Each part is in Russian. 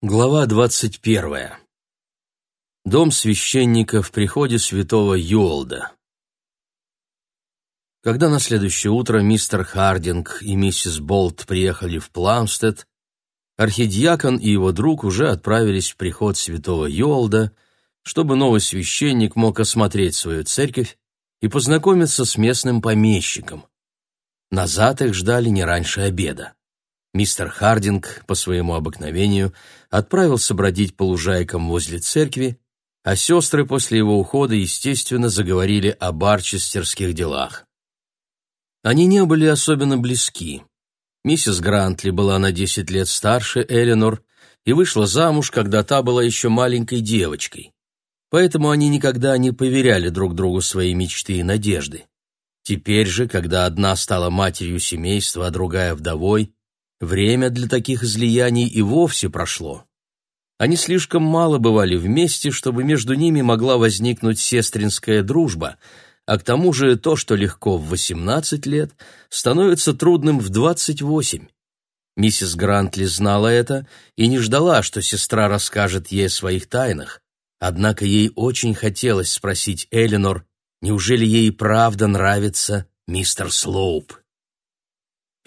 Глава двадцать первая. Дом священника в приходе святого Юолда. Когда на следующее утро мистер Хардинг и миссис Болт приехали в Пламстед, архидиакон и его друг уже отправились в приход святого Юолда, чтобы новый священник мог осмотреть свою церковь и познакомиться с местным помещиком. Назад их ждали не раньше обеда. Мистер Хардинг, по своему обыкновению, отправился бродить по лужайкам возле церкви, а сестры после его ухода, естественно, заговорили о барчестерских делах. Они не были особенно близки. Миссис Грантли была на десять лет старше Эленор и вышла замуж, когда та была еще маленькой девочкой. Поэтому они никогда не поверяли друг другу свои мечты и надежды. Теперь же, когда одна стала матерью семейства, а другая вдовой, Время для таких излияний и вовсе прошло. Они слишком мало бывали вместе, чтобы между ними могла возникнуть сестринская дружба, а к тому же то, что легко в 18 лет, становится трудным в 28. Миссис Грантли знала это и не ждала, что сестра расскажет ей о своих тайнах. Однако ей очень хотелось спросить Эленор, неужели ей правда нравится мистер Слоуп.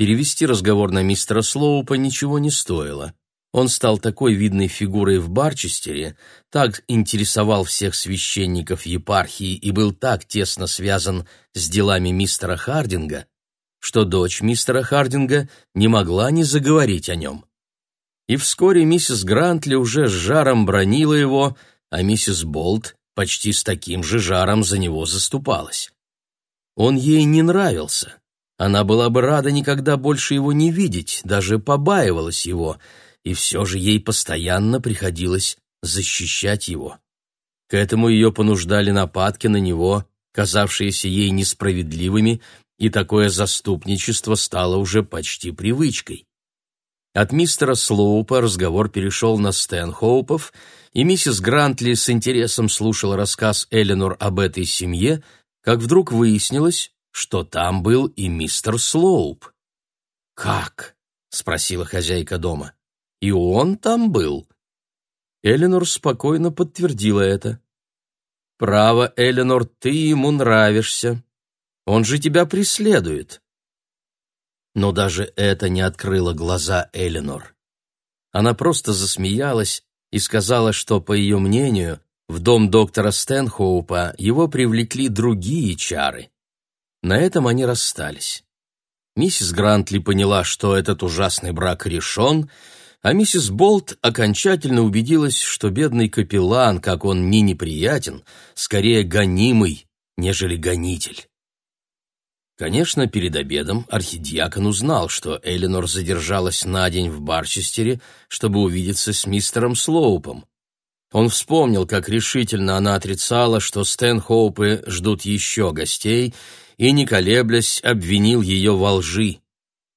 Перевести разговор на мистера Слоупа ничего не стоило. Он стал такой видной фигурой в Барчестере, так интересовал всех священников епархии и был так тесно связан с делами мистера Хардинга, что дочь мистера Хардинга не могла не заговорить о нем. И вскоре миссис Грантли уже с жаром бронила его, а миссис Болт почти с таким же жаром за него заступалась. Он ей не нравился, она была бы рада никогда больше его не видеть, даже побаивалась его, и все же ей постоянно приходилось защищать его. К этому ее понуждали нападки на него, казавшиеся ей несправедливыми, и такое заступничество стало уже почти привычкой. От мистера Слоупа разговор перешел на Стэнхоупов, и миссис Грантли с интересом слушала рассказ Эленор об этой семье, как вдруг выяснилось, что там был и мистер Слоуп. «Как?» — спросила хозяйка дома. «И он там был?» Эленор спокойно подтвердила это. «Право, Эленор, ты ему нравишься. Он же тебя преследует». Но даже это не открыло глаза Эленор. Она просто засмеялась и сказала, что, по ее мнению, в дом доктора Стэнхоупа его привлекли другие чары. На этом они расстались. Миссис Грантли поняла, что этот ужасный брак решен, а миссис Болт окончательно убедилась, что бедный капеллан, как он ни неприятен, скорее гонимый, нежели гонитель. Конечно, перед обедом архидиакон узнал, что Эленор задержалась на день в Барчестере, чтобы увидеться с мистером Слоупом. Он вспомнил, как решительно она отрицала, что Стэнхоупы ждут еще гостей, и, не колеблясь, обвинил ее во лжи.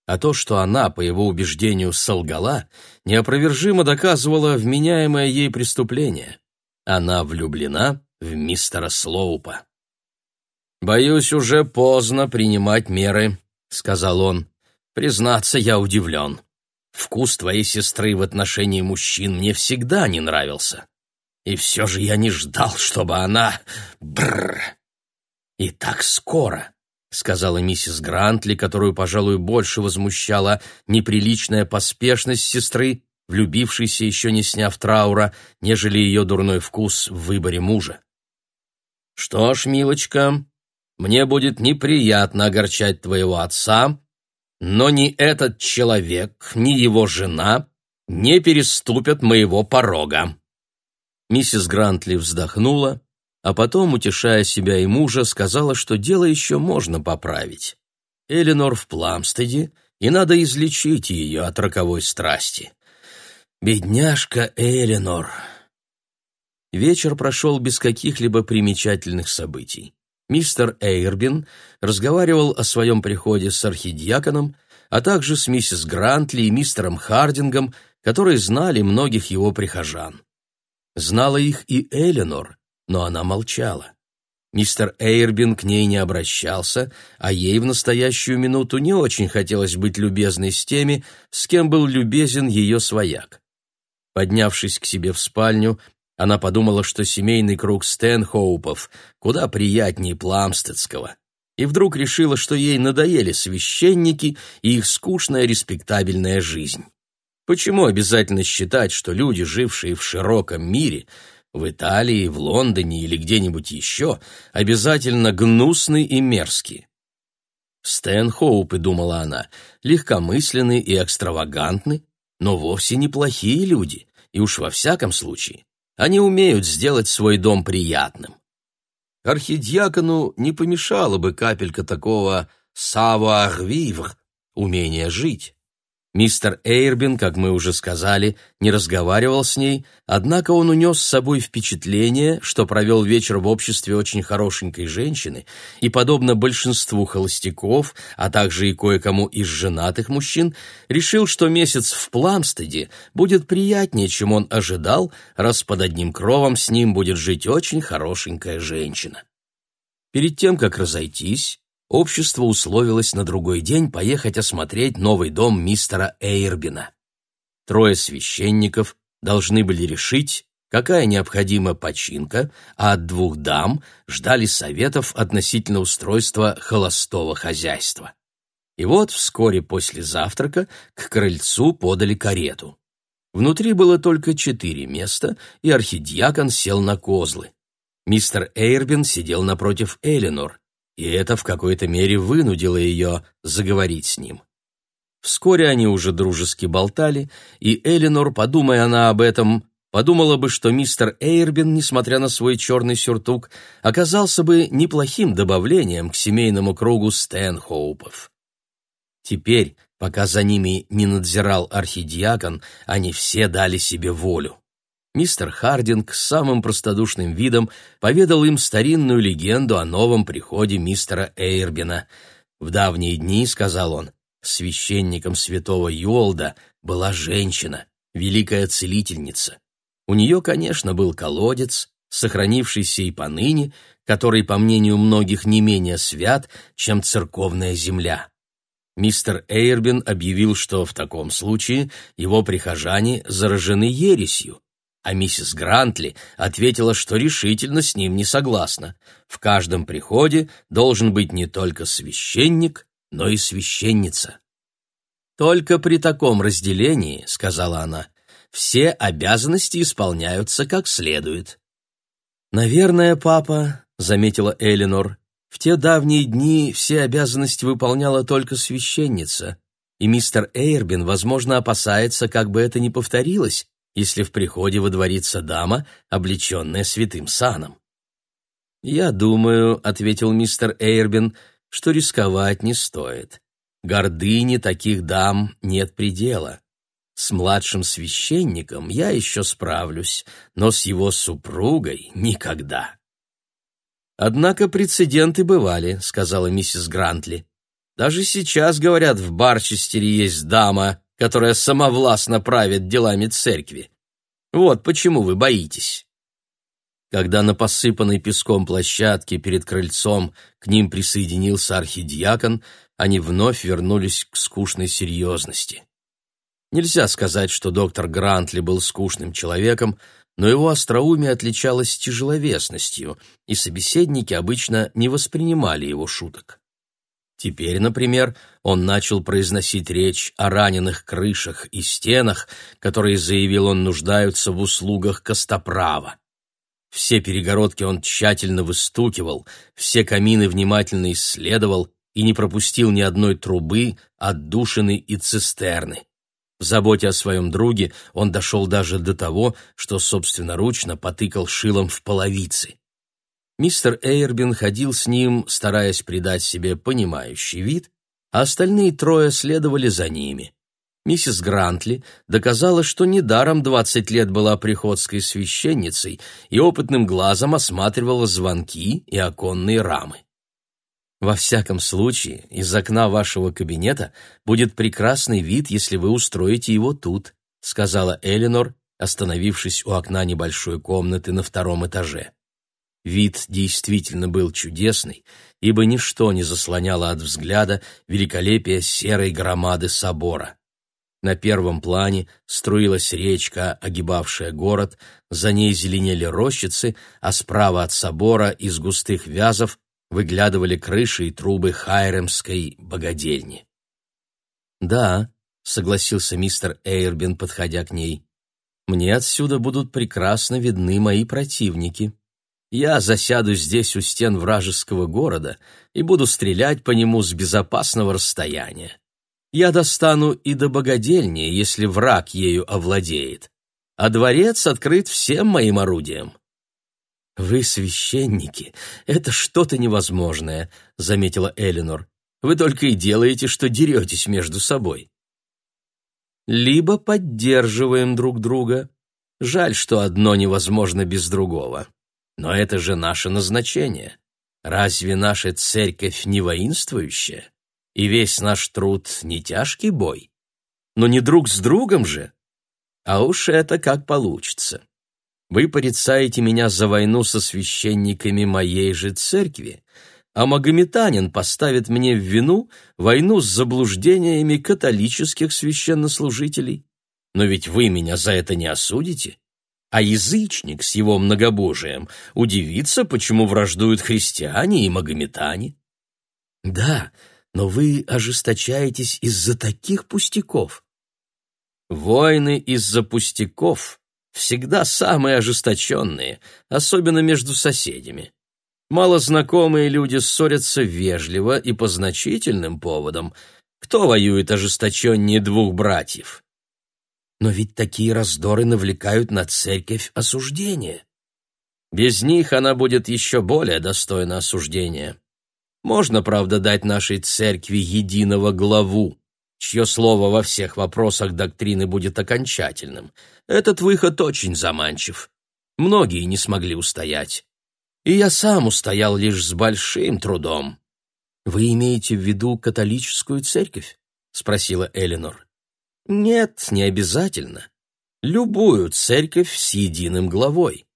А то, что она, по его убеждению, солгала, неопровержимо доказывало вменяемое ей преступление. Она влюблена в мистера Слоупа. «Боюсь, уже поздно принимать меры», — сказал он. «Признаться, я удивлен. Вкус твоей сестры в отношении мужчин мне всегда не нравился. И все же я не ждал, чтобы она... Бррр! И так скоро сказала миссис Грантли, которую, пожалуй, больше возмущала неприличная поспешность сестры, влюбившейся еще не сняв траура, нежели ее дурной вкус в выборе мужа. «Что ж, милочка, мне будет неприятно огорчать твоего отца, но ни этот человек, ни его жена не переступят моего порога». Миссис Грантли вздохнула, а потом, утешая себя и мужа, сказала, что дело еще можно поправить. Эленор в Пламстеде, и надо излечить ее от роковой страсти. Бедняжка Эленор. Вечер прошел без каких-либо примечательных событий. Мистер Эйрбин разговаривал о своем приходе с архидиаконом, а также с миссис Грантли и мистером Хардингом, которые знали многих его прихожан. Знала их и Эленор, но она молчала. Мистер Эйрбин к ней не обращался, а ей в настоящую минуту не очень хотелось быть любезной с теми, с кем был любезен ее свояк. Поднявшись к себе в спальню, она подумала, что семейный круг Стэнхоупов куда приятнее Пламстедского, и вдруг решила, что ей надоели священники и их скучная респектабельная жизнь. Почему обязательно считать, что люди, жившие в широком мире, в Италии, в Лондоне или где-нибудь еще, обязательно гнусны и мерзкие? Стэнхоупы, думала она, легкомысленны и экстравагантны, но вовсе неплохие люди, и уж во всяком случае они умеют сделать свой дом приятным. Архидиакону не помешала бы капелька такого «savoir-vivre» — умения жить. Мистер Эйрбин, как мы уже сказали, не разговаривал с ней, однако он унес с собой впечатление, что провел вечер в обществе очень хорошенькой женщины и, подобно большинству холостяков, а также и кое-кому из женатых мужчин, решил, что месяц в Пламстеде будет приятнее, чем он ожидал, раз под одним кровом с ним будет жить очень хорошенькая женщина. Перед тем, как разойтись, общество условилось на другой день поехать осмотреть новый дом мистера Эйрбина. Трое священников должны были решить, какая необходима починка, а от двух дам ждали советов относительно устройства холостого хозяйства. И вот вскоре после завтрака к крыльцу подали карету. Внутри было только четыре места, и архидиакон сел на козлы. Мистер Эйрбин сидел напротив Эленор, и это в какой-то мере вынудило ее заговорить с ним. Вскоре они уже дружески болтали, и Эленор, подумая она об этом, подумала бы, что мистер Эйрбин, несмотря на свой черный сюртук, оказался бы неплохим добавлением к семейному кругу Стэнхоупов. Теперь, пока за ними не надзирал архидиакон, они все дали себе волю мистер Хардинг с самым простодушным видом поведал им старинную легенду о новом приходе мистера Эйрбина. В давние дни, сказал он, священником святого Юолда была женщина, великая целительница. У нее, конечно, был колодец, сохранившийся и поныне, который, по мнению многих, не менее свят, чем церковная земля. Мистер Эйрбин объявил, что в таком случае его прихожане заражены ересью, а миссис Грантли ответила, что решительно с ним не согласна. В каждом приходе должен быть не только священник, но и священница. «Только при таком разделении, — сказала она, — все обязанности исполняются как следует». «Наверное, папа, — заметила Элинор, — в те давние дни все обязанности выполняла только священница, и мистер Эйрбин, возможно, опасается, как бы это ни повторилось, если в приходе водворится дама, облеченная святым саном. «Я думаю», — ответил мистер Эйрбин, — «что рисковать не стоит. Гордыни таких дам нет предела. С младшим священником я еще справлюсь, но с его супругой никогда». «Однако прецеденты бывали», — сказала миссис Грантли. «Даже сейчас, говорят, в Барчестере есть дама, которая самовластно правит делами церкви. Вот почему вы боитесь. Когда на посыпанной песком площадке перед крыльцом к ним присоединился архидиакон, они вновь вернулись к скучной серьезности. Нельзя сказать, что доктор Грантли был скучным человеком, но его остроумие отличалось тяжеловесностью, и собеседники обычно не воспринимали его шуток. Теперь, например, он начал произносить речь о раненых крышах и стенах, которые, заявил он, нуждаются в услугах Костоправа. Все перегородки он тщательно выстукивал, все камины внимательно исследовал и не пропустил ни одной трубы, отдушины и цистерны. В заботе о своем друге он дошел даже до того, что собственноручно потыкал шилом в половицы. Мистер Эйрбин ходил с ним, стараясь придать себе понимающий вид, а остальные трое следовали за ними. Миссис Грантли доказала, что недаром двадцать лет была приходской священницей и опытным глазом осматривала звонки и оконные рамы. «Во всяком случае, из окна вашего кабинета будет прекрасный вид, если вы устроите его тут», сказала Эленор, остановившись у окна небольшой комнаты на втором этаже. Вид действительно был чудесный, ибо ничто не заслоняло от взгляда великолепие серой громады собора. На первом плане струилась речка, огибавшая город, за ней зеленели рощицы, а справа от собора из густых вязов выглядывали крыши и трубы Хайремской богадельни. «Да», — согласился мистер Эйрбин, подходя к ней, — «мне отсюда будут прекрасно видны мои противники. Я засяду здесь у стен вражеского города и буду стрелять по нему с безопасного расстояния. Я достану и до богадельни, если враг ею овладеет, а дворец открыт всем моим орудиям. «Вы священники, это что-то невозможное», — заметила Элинор. «Вы только и делаете, что деретесь между собой». «Либо поддерживаем друг друга. Жаль, что одно невозможно без другого. Но это же наше назначение. Разве наша церковь не воинствующая?» и весь наш труд не тяжкий бой. Но не друг с другом же. А уж это как получится. Вы порицаете меня за войну со священниками моей же церкви, а магометанин поставит мне в вину войну с заблуждениями католических священнослужителей. Но ведь вы меня за это не осудите. А язычник с его многобожием удивится, почему враждуют христиане и магометане. Да, но вы ожесточаетесь из-за таких пустяков. Войны из-за пустяков всегда самые ожесточенные, особенно между соседями. Малознакомые люди ссорятся вежливо и по значительным поводам. Кто воюет ожесточеннее двух братьев? Но ведь такие раздоры навлекают на церковь осуждение. Без них она будет еще более достойна осуждения. Можно, правда, дать нашей церкви единого главу, чье слово во всех вопросах доктрины будет окончательным. Этот выход очень заманчив. Многие не смогли устоять. И я сам устоял лишь с большим трудом. «Вы имеете в виду католическую церковь?» — спросила Элинор. «Нет, не обязательно. Любую церковь с единым главой.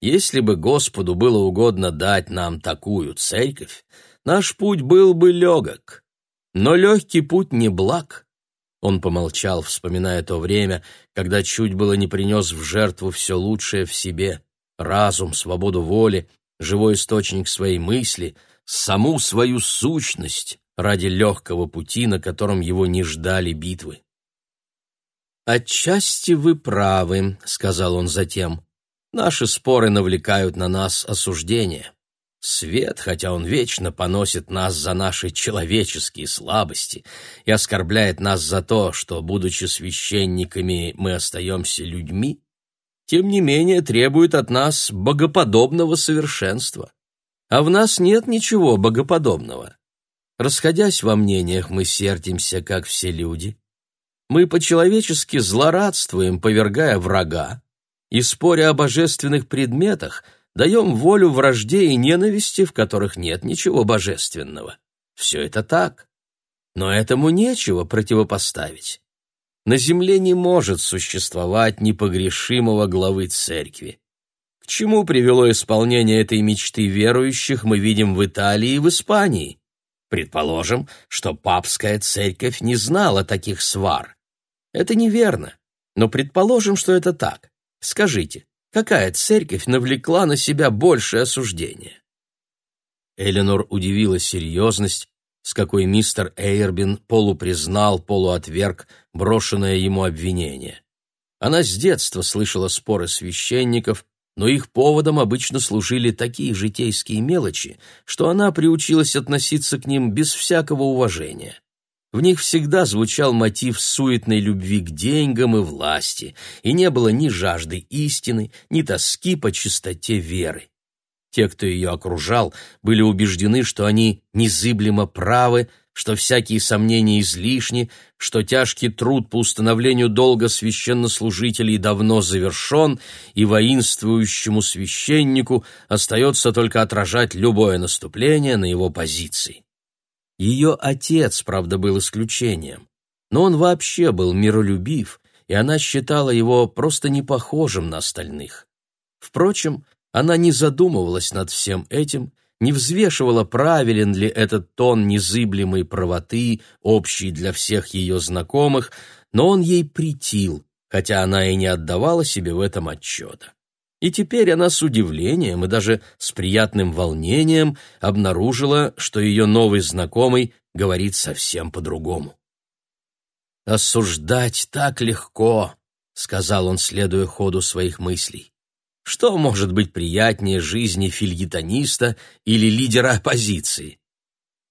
Если бы Господу было угодно дать нам такую церковь, наш путь был бы легок. Но легкий путь не благ. Он помолчал, вспоминая то время, когда чуть было не принес в жертву все лучшее в себе — разум, свободу воли, живой источник своей мысли, саму свою сущность ради легкого пути, на котором его не ждали битвы. «Отчасти вы правы», — сказал он затем. «Наши споры навлекают на нас осуждение. Свет, хотя он вечно поносит нас за наши человеческие слабости и оскорбляет нас за то, что, будучи священниками, мы остаемся людьми, тем не менее требует от нас богоподобного совершенства. А в нас нет ничего богоподобного. Расходясь во мнениях, мы сердимся, как все люди. Мы по-человечески злорадствуем, повергая врага, и, споря о божественных предметах, даем волю вражде и ненависти, в которых нет ничего божественного. Все это так. Но этому нечего противопоставить. На земле не может существовать непогрешимого главы церкви. К чему привело исполнение этой мечты верующих, мы видим в Италии и в Испании. Предположим, что папская церковь не знала таких свар. Это неверно, но предположим, что это так. Скажите, Какая церковь навлекла на себя большее осуждение? Эленор удивила серьезность, с какой мистер Эйрбин полупризнал, полуотверг брошенное ему обвинение. Она с детства слышала споры священников, но их поводом обычно служили такие житейские мелочи, что она приучилась относиться к ним без всякого уважения. В них всегда звучал мотив суетной любви к деньгам и власти, и не было ни жажды истины, ни тоски по чистоте веры. Те, кто ее окружал, были убеждены, что они незыблемо правы, что всякие сомнения излишни, что тяжкий труд по установлению долга священнослужителей давно завершен, и воинствующему священнику остается только отражать любое наступление на его позиции. Ее отец, правда, был исключением, но он вообще был миролюбив, и она считала его просто не похожим на остальных. Впрочем, она не задумывалась над всем этим, не взвешивала, правилен ли этот тон незыблемой правоты, общий для всех ее знакомых, но он ей претил, хотя она и не отдавала себе в этом отчета. И теперь она с удивлением и даже с приятным волнением обнаружила, что ее новый знакомый говорит совсем по-другому. «Осуждать так легко», — сказал он, следуя ходу своих мыслей. «Что может быть приятнее жизни фильетониста или лидера оппозиции?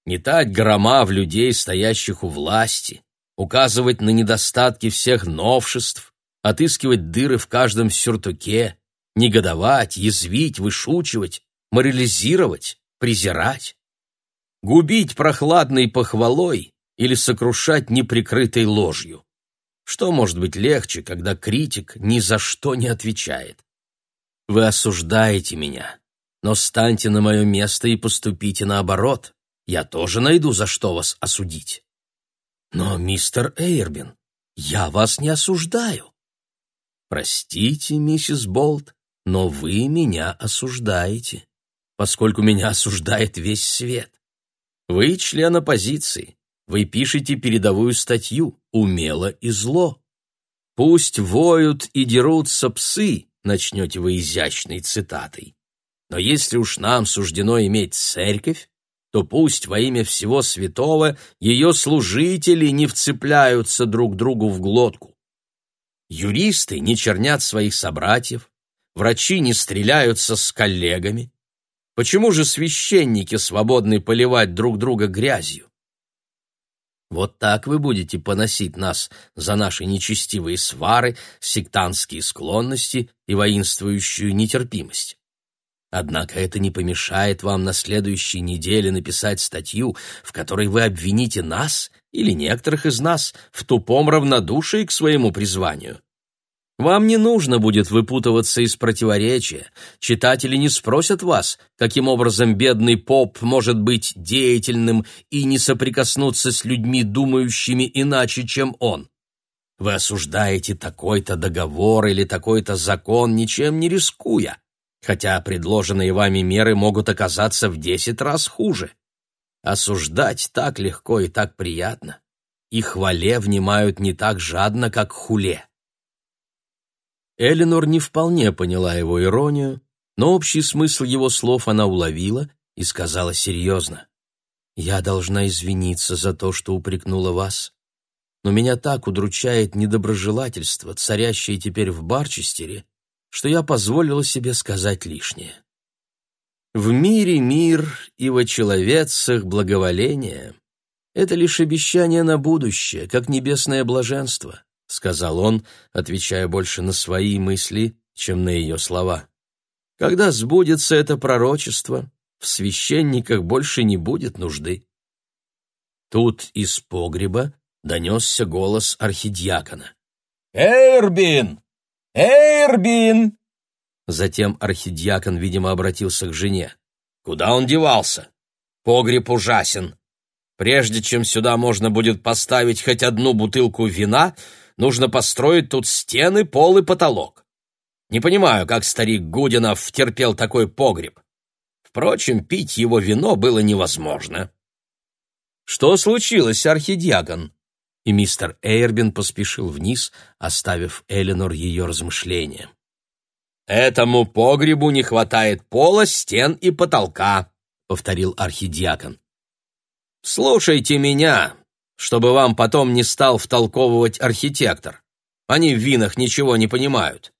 Метать грома в людей, стоящих у власти, указывать на недостатки всех новшеств, отыскивать дыры в каждом сюртуке, негодовать, язвить, вышучивать, морализировать, презирать, губить прохладной похвалой или сокрушать неприкрытой ложью. Что может быть легче, когда критик ни за что не отвечает? Вы осуждаете меня, но станьте на мое место и поступите наоборот. Я тоже найду, за что вас осудить. Но, мистер Эйрбин, я вас не осуждаю. Простите, миссис Болт, но вы меня осуждаете, поскольку меня осуждает весь свет. Вы член оппозиции, вы пишете передовую статью «Умело и зло». «Пусть воют и дерутся псы», начнете вы изящной цитатой. Но если уж нам суждено иметь церковь, то пусть во имя всего святого ее служители не вцепляются друг другу в глотку. Юристы не чернят своих собратьев, врачи не стреляются с коллегами. Почему же священники свободны поливать друг друга грязью? Вот так вы будете поносить нас за наши нечестивые свары, сектантские склонности и воинствующую нетерпимость. Однако это не помешает вам на следующей неделе написать статью, в которой вы обвините нас или некоторых из нас в тупом равнодушии к своему призванию. Вам не нужно будет выпутываться из противоречия. Читатели не спросят вас, каким образом бедный поп может быть деятельным и не соприкоснуться с людьми, думающими иначе, чем он. Вы осуждаете такой-то договор или такой-то закон, ничем не рискуя хотя предложенные вами меры могут оказаться в десять раз хуже. Осуждать так легко и так приятно, и хвале внимают не так жадно, как хуле. Эленор не вполне поняла его иронию, но общий смысл его слов она уловила и сказала серьезно. «Я должна извиниться за то, что упрекнула вас, но меня так удручает недоброжелательство, царящее теперь в Барчестере, что я позволила себе сказать лишнее. В мире мир и во человецах благоволение — это лишь обещание на будущее, как небесное блаженство, — сказал он, отвечая больше на свои мысли, чем на ее слова. Когда сбудется это пророчество, в священниках больше не будет нужды. Тут из погреба донесся голос архидиакона. «Эрбин, «Эйрбин!» Затем архидиакон, видимо, обратился к жене. «Куда он девался? Погреб ужасен. Прежде чем сюда можно будет поставить хоть одну бутылку вина, нужно построить тут стены, пол и потолок. Не понимаю, как старик Гудинов терпел такой погреб. Впрочем, пить его вино было невозможно». «Что случилось, архидиакон?» и мистер Эйрбин поспешил вниз, оставив Эленор ее размышления. «Этому погребу не хватает пола, стен и потолка», — повторил архидиакон. «Слушайте меня, чтобы вам потом не стал втолковывать архитектор. Они в винах ничего не понимают.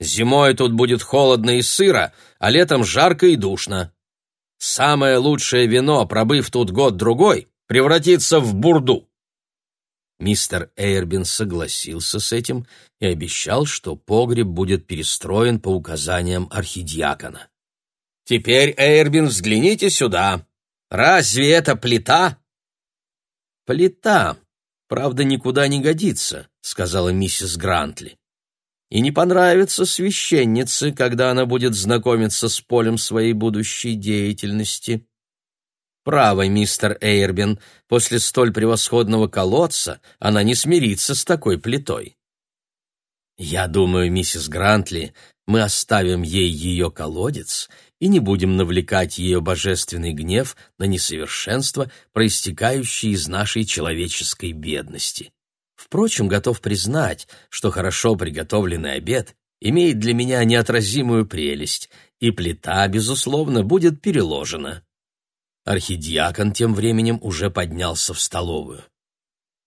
Зимой тут будет холодно и сыро, а летом жарко и душно. Самое лучшее вино, пробыв тут год-другой, превратится в бурду. Мистер Эйрбин согласился с этим и обещал, что погреб будет перестроен по указаниям архидиакона. «Теперь, Эйрбин, взгляните сюда. Разве это плита?» «Плита, правда, никуда не годится», — сказала миссис Грантли. «И не понравится священнице, когда она будет знакомиться с полем своей будущей деятельности». Право, мистер Эйрбин, после столь превосходного колодца она не смирится с такой плитой. Я думаю, миссис Грантли, мы оставим ей ее колодец и не будем навлекать ее божественный гнев на несовершенство, проистекающее из нашей человеческой бедности. Впрочем, готов признать, что хорошо приготовленный обед имеет для меня неотразимую прелесть, и плита, безусловно, будет переложена. Архидиакон тем временем уже поднялся в столовую.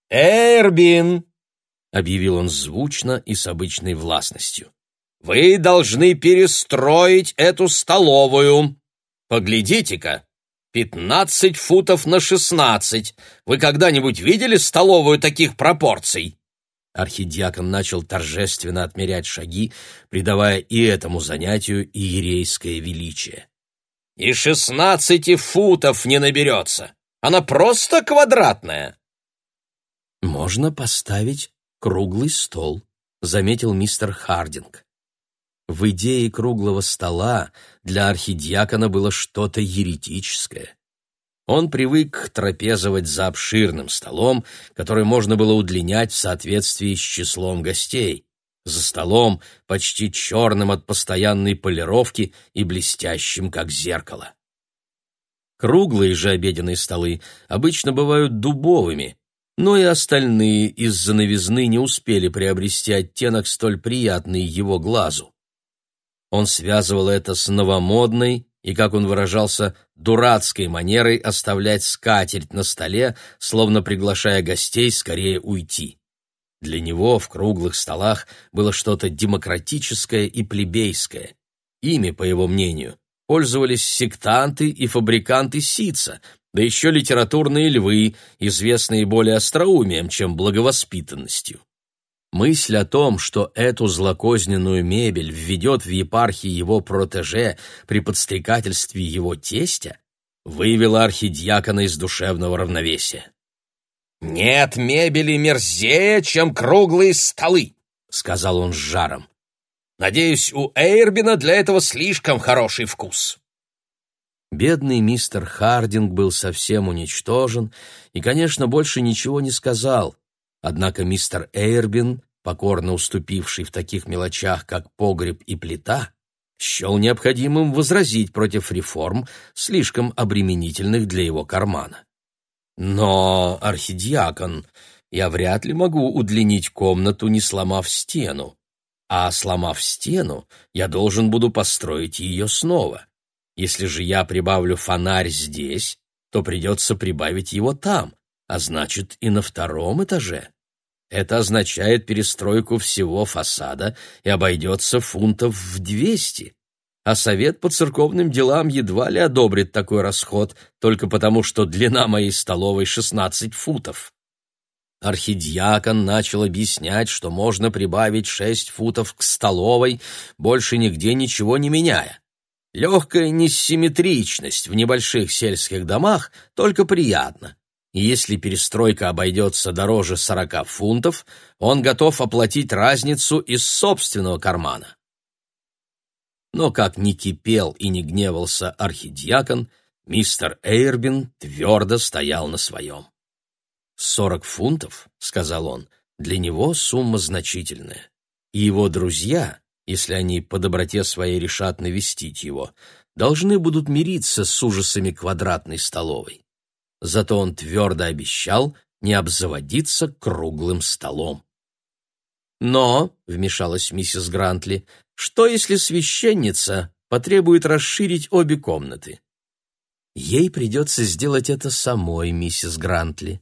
«Эрбин!» — объявил он звучно и с обычной властностью. «Вы должны перестроить эту столовую. Поглядите-ка, пятнадцать футов на шестнадцать. Вы когда-нибудь видели столовую таких пропорций?» Архидиакон начал торжественно отмерять шаги, придавая и этому занятию иерейское величие. «И шестнадцати футов не наберется! Она просто квадратная!» «Можно поставить круглый стол», — заметил мистер Хардинг. В идее круглого стола для архидиакона было что-то еретическое. Он привык трапезовать за обширным столом, который можно было удлинять в соответствии с числом гостей, за столом, почти черным от постоянной полировки и блестящим, как зеркало. Круглые же обеденные столы обычно бывают дубовыми, но и остальные из-за новизны не успели приобрести оттенок столь приятный его глазу. Он связывал это с новомодной, и, как он выражался, дурацкой манерой оставлять скатерть на столе, словно приглашая гостей скорее уйти. Для него в круглых столах было что-то демократическое и плебейское. Ими, по его мнению, пользовались сектанты и фабриканты сица, да еще литературные львы, известные более остроумием, чем благовоспитанностью. Мысль о том, что эту злокозненную мебель введет в епархии его протеже при подстрекательстве его тестя, вывела архидиакона из душевного равновесия. «Нет мебели мерзее, чем круглые столы», — сказал он с жаром. «Надеюсь, у Эйрбина для этого слишком хороший вкус». Бедный мистер Хардинг был совсем уничтожен и, конечно, больше ничего не сказал, Однако мистер Эйрбин, покорно уступивший в таких мелочах, как погреб и плита, счел необходимым возразить против реформ, слишком обременительных для его кармана. «Но, архидиакон, я вряд ли могу удлинить комнату, не сломав стену. А сломав стену, я должен буду построить ее снова. Если же я прибавлю фонарь здесь, то придется прибавить его там, а значит и на втором этаже. Это означает перестройку всего фасада и обойдется фунтов в двести. А совет по церковным делам едва ли одобрит такой расход, только потому, что длина моей столовой шестнадцать футов. Архидиакон начал объяснять, что можно прибавить шесть футов к столовой, больше нигде ничего не меняя. Легкая несимметричность в небольших сельских домах только приятно если перестройка обойдется дороже сорока фунтов, он готов оплатить разницу из собственного кармана. Но как ни кипел и не гневался архидиакон, мистер Эйрбин твердо стоял на своем. «Сорок фунтов», — сказал он, — «для него сумма значительная. И его друзья, если они по доброте своей решат навестить его, должны будут мириться с ужасами квадратной столовой. Зато он твердо обещал не обзаводиться круглым столом. «Но», — вмешалась миссис Грантли, — «что, если священница потребует расширить обе комнаты?» «Ей придется сделать это самой, миссис Грантли».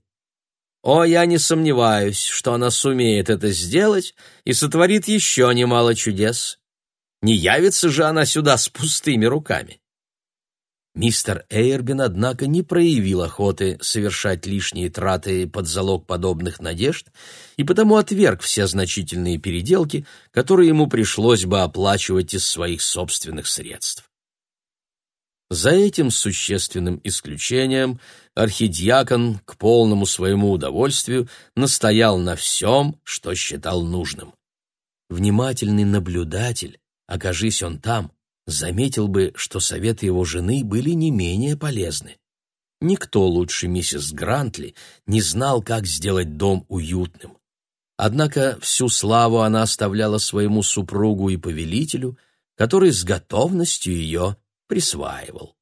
«О, я не сомневаюсь, что она сумеет это сделать и сотворит еще немало чудес. Не явится же она сюда с пустыми руками». Мистер Эйрбин, однако, не проявил охоты совершать лишние траты под залог подобных надежд и потому отверг все значительные переделки, которые ему пришлось бы оплачивать из своих собственных средств. За этим существенным исключением архидиакон к полному своему удовольствию настоял на всем, что считал нужным. Внимательный наблюдатель, окажись он там, заметил бы, что советы его жены были не менее полезны. Никто лучше миссис Грантли не знал, как сделать дом уютным. Однако всю славу она оставляла своему супругу и повелителю, который с готовностью ее присваивал.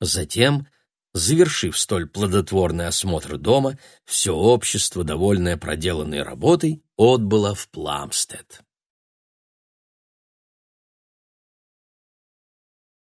Затем Завершив столь плодотворный осмотр дома, все общество, довольное проделанной работой, отбыло в Пламстед.